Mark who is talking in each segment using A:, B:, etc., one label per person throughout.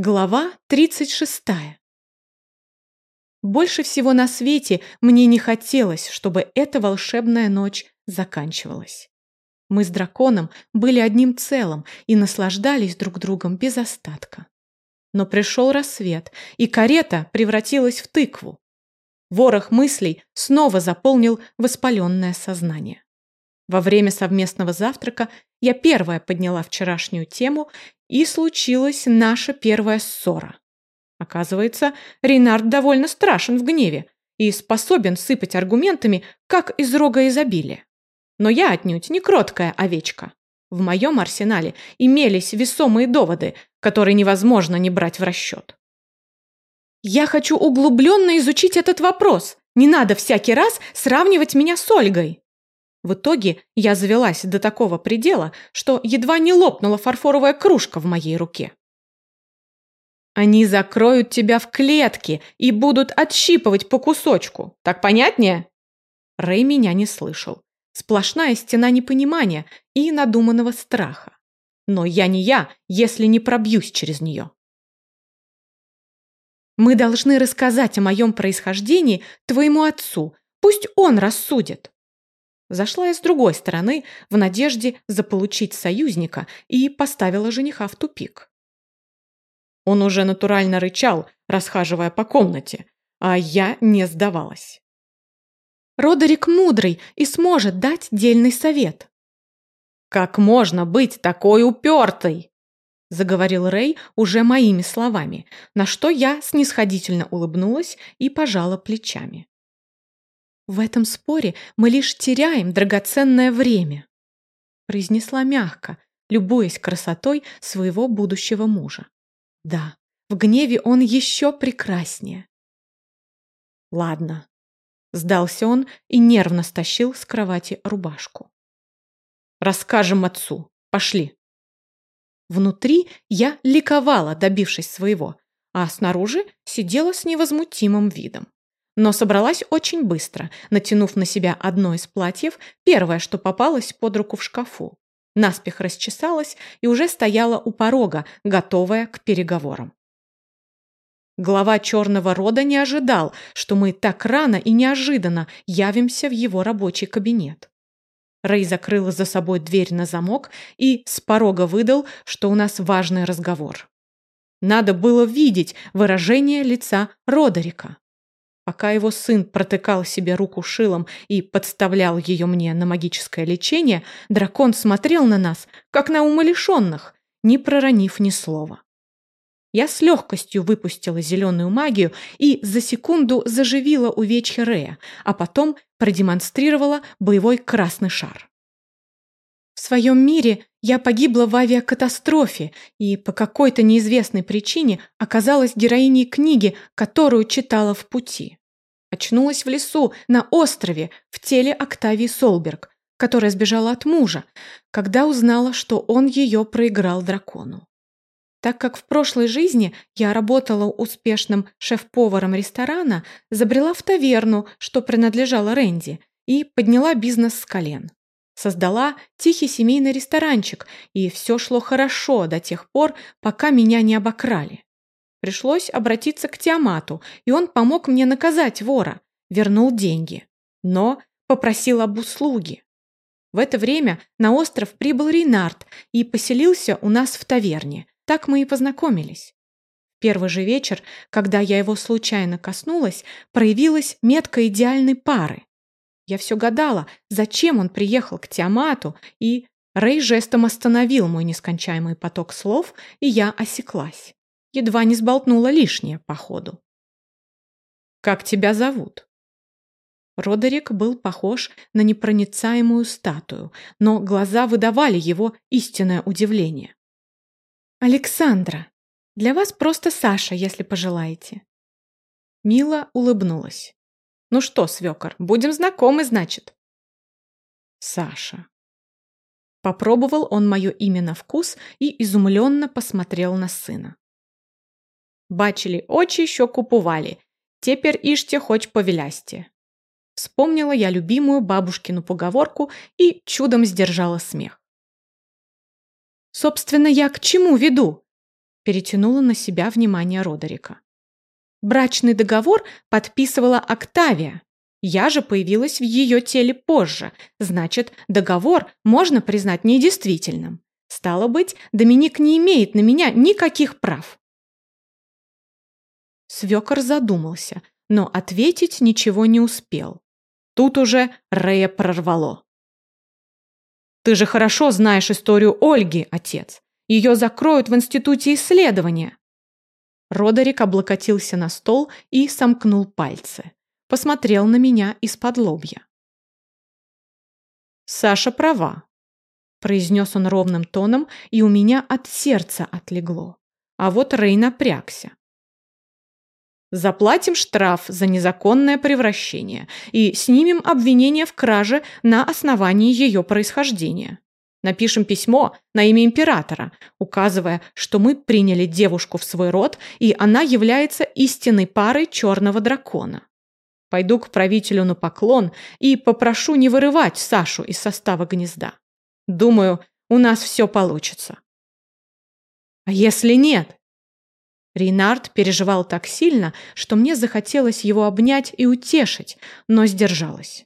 A: Глава 36. Больше всего на свете мне не хотелось, чтобы эта волшебная ночь заканчивалась. Мы с драконом были одним целым и наслаждались друг другом без остатка. Но пришел рассвет, и карета превратилась в тыкву. Ворох мыслей снова заполнил воспаленное сознание. Во время совместного завтрака я первая подняла вчерашнюю тему, и случилась наша первая ссора. Оказывается, Рейнард довольно страшен в гневе и способен сыпать аргументами, как из рога изобилия. Но я отнюдь не кроткая овечка. В моем арсенале имелись весомые доводы, которые невозможно не брать в расчет. Я хочу углубленно изучить этот вопрос. Не надо всякий раз сравнивать меня с Ольгой. В итоге я завелась до такого предела, что едва не лопнула фарфоровая кружка в моей руке. Они закроют тебя в клетке и будут отщипывать по кусочку. Так понятнее? Рэй меня не слышал. Сплошная стена непонимания и надуманного страха. Но я не я, если не пробьюсь через нее. Мы должны рассказать о моем происхождении твоему отцу. Пусть он рассудит. Зашла я с другой стороны, в надежде заполучить союзника, и поставила жениха в тупик. Он уже натурально рычал, расхаживая по комнате, а я не сдавалась. Родерик мудрый и сможет дать дельный совет. «Как можно быть такой упертой?» заговорил Рэй уже моими словами, на что я снисходительно улыбнулась и пожала плечами. В этом споре мы лишь теряем драгоценное время, произнесла мягко, любуясь красотой своего будущего мужа. Да, в гневе он еще прекраснее. Ладно, сдался он и нервно стащил с кровати рубашку. Расскажем отцу. Пошли. Внутри я ликовала, добившись своего, а снаружи сидела с невозмутимым видом но собралась очень быстро, натянув на себя одно из платьев, первое, что попалось под руку в шкафу. Наспех расчесалась и уже стояла у порога, готовая к переговорам. Глава черного рода не ожидал, что мы так рано и неожиданно явимся в его рабочий кабинет. Рэй закрыл за собой дверь на замок и с порога выдал, что у нас важный разговор. Надо было видеть выражение лица Родерика. Пока его сын протыкал себе руку шилом и подставлял ее мне на магическое лечение, дракон смотрел на нас, как на умалишенных, не проронив ни слова. Я с легкостью выпустила зеленую магию и за секунду заживила увечья Рея, а потом продемонстрировала боевой красный шар. В своем мире я погибла в авиакатастрофе и по какой-то неизвестной причине оказалась героиней книги, которую читала в пути. Очнулась в лесу, на острове, в теле Октавии Солберг, которая сбежала от мужа, когда узнала, что он ее проиграл дракону. Так как в прошлой жизни я работала успешным шеф-поваром ресторана, забрела в таверну, что принадлежала Рэнди, и подняла бизнес с колен. Создала тихий семейный ресторанчик, и все шло хорошо до тех пор, пока меня не обокрали. Пришлось обратиться к Тиамату, и он помог мне наказать вора, вернул деньги, но попросил об услуге. В это время на остров прибыл Рейнард и поселился у нас в таверне. Так мы и познакомились. Первый же вечер, когда я его случайно коснулась, проявилась метка идеальной пары. Я все гадала, зачем он приехал к Тиамату, и Рэй жестом остановил мой нескончаемый поток слов, и я осеклась. Едва не сболтнула лишнее по ходу. «Как тебя зовут?» Родерик был похож на непроницаемую статую, но глаза выдавали его истинное удивление. «Александра. Для вас просто Саша, если пожелаете». Мила улыбнулась. «Ну что, свекор, будем знакомы, значит?» «Саша». Попробовал он мое имя на вкус и изумленно посмотрел на сына. Бачили очі, що купували. Теперь ишьте хоть повелясте. Вспомнила я любимую бабушкину поговорку и чудом сдержала смех. «Собственно, я к чему веду?» перетянула на себя внимание Родерика. Брачный договор подписывала Октавия. Я же появилась в ее теле позже, значит, договор можно признать недействительным. Стало быть, Доминик не имеет на меня никаких прав. Свекор задумался, но ответить ничего не успел. Тут уже Рея прорвало. «Ты же хорошо знаешь историю Ольги, отец. Ее закроют в институте исследования». Родерик облокотился на стол и сомкнул пальцы. Посмотрел на меня из-под лобья. «Саша права», – произнес он ровным тоном, и у меня от сердца отлегло. А вот Рей напрягся. Заплатим штраф за незаконное превращение и снимем обвинение в краже на основании ее происхождения. Напишем письмо на имя императора, указывая, что мы приняли девушку в свой род, и она является истинной парой черного дракона. Пойду к правителю на поклон и попрошу не вырывать Сашу из состава гнезда. Думаю, у нас все получится. А если нет? Рейнард переживал так сильно, что мне захотелось его обнять и утешить, но сдержалась.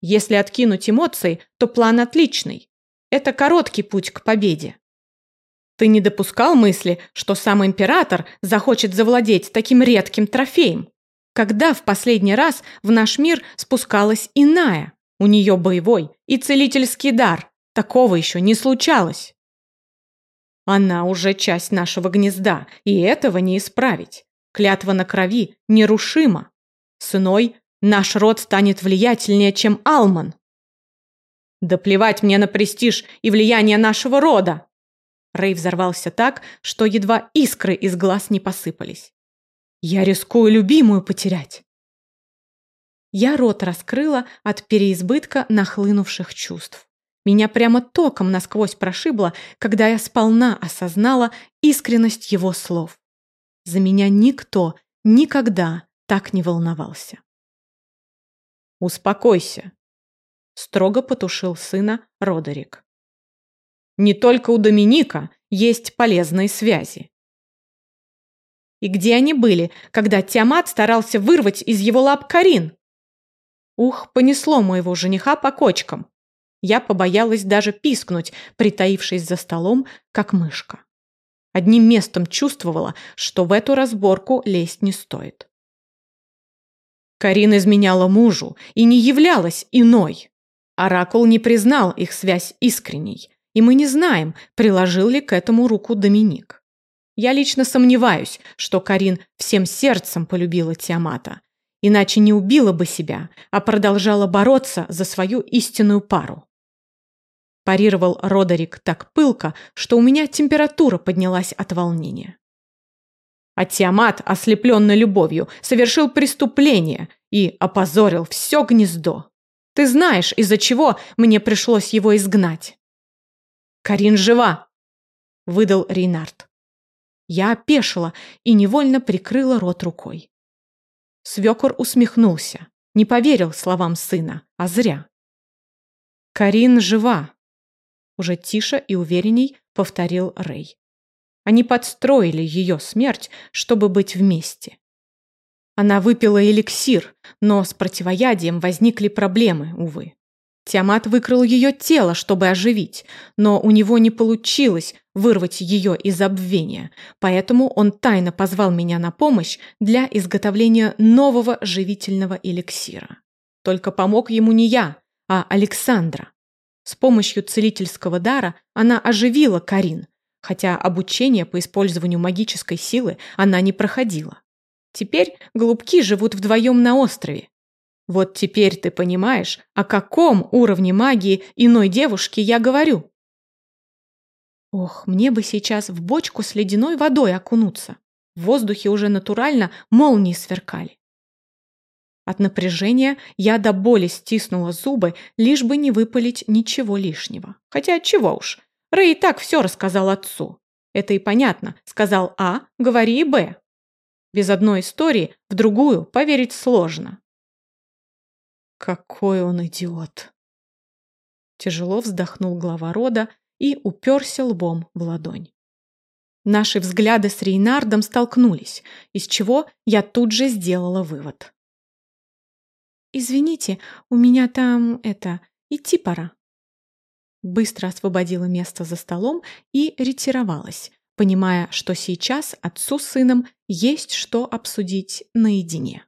A: Если откинуть эмоции, то план отличный. Это короткий путь к победе. Ты не допускал мысли, что сам император захочет завладеть таким редким трофеем? Когда в последний раз в наш мир спускалась иная? У нее боевой и целительский дар. Такого еще не случалось. Она уже часть нашего гнезда, и этого не исправить. Клятва на крови нерушима. С иной наш род станет влиятельнее, чем Алман. Да плевать мне на престиж и влияние нашего рода. Рэй взорвался так, что едва искры из глаз не посыпались. Я рискую любимую потерять. Я рот раскрыла от переизбытка нахлынувших чувств. Меня прямо током насквозь прошибло, когда я сполна осознала искренность его слов. За меня никто никогда так не волновался. «Успокойся», — строго потушил сына Родерик. «Не только у Доминика есть полезные связи». И где они были, когда Тиамат старался вырвать из его лап Карин? Ух, понесло моего жениха по кочкам. Я побоялась даже пискнуть, притаившись за столом, как мышка. Одним местом чувствовала, что в эту разборку лезть не стоит. Карин изменяла мужу и не являлась иной. Оракул не признал их связь искренней, и мы не знаем, приложил ли к этому руку Доминик. Я лично сомневаюсь, что Карин всем сердцем полюбила Тиамата, иначе не убила бы себя, а продолжала бороться за свою истинную пару. Парировал Родерик так пылко, что у меня температура поднялась от волнения. А Тиамат, ослепленный любовью, совершил преступление и опозорил все гнездо. Ты знаешь, из-за чего мне пришлось его изгнать. «Карин жива!» – выдал Рейнард. Я опешила и невольно прикрыла рот рукой. Свекор усмехнулся, не поверил словам сына, а зря. «Карин жива», уже тише и уверенней повторил Рэй. Они подстроили ее смерть, чтобы быть вместе. Она выпила эликсир, но с противоядием возникли проблемы, увы. Тиамат выкрал ее тело, чтобы оживить, но у него не получилось вырвать ее из забвения, поэтому он тайно позвал меня на помощь для изготовления нового живительного эликсира. Только помог ему не я, а Александра. С помощью целительского дара она оживила Карин, хотя обучение по использованию магической силы она не проходила. Теперь голубки живут вдвоем на острове. Вот теперь ты понимаешь, о каком уровне магии иной девушки я говорю. Ох, мне бы сейчас в бочку с ледяной водой окунуться. В воздухе уже натурально молнии сверкали. От напряжения я до боли стиснула зубы, лишь бы не выпалить ничего лишнего. Хотя чего уж, Рэй и так все рассказал отцу. Это и понятно. Сказал А, говори и Б. Без одной истории в другую поверить сложно. Какой он идиот. Тяжело вздохнул глава рода и уперся лбом в ладонь. Наши взгляды с Рейнардом столкнулись, из чего я тут же сделала вывод. «Извините, у меня там, это, идти пора». Быстро освободила место за столом и ретировалась, понимая, что сейчас отцу с сыном есть что обсудить наедине.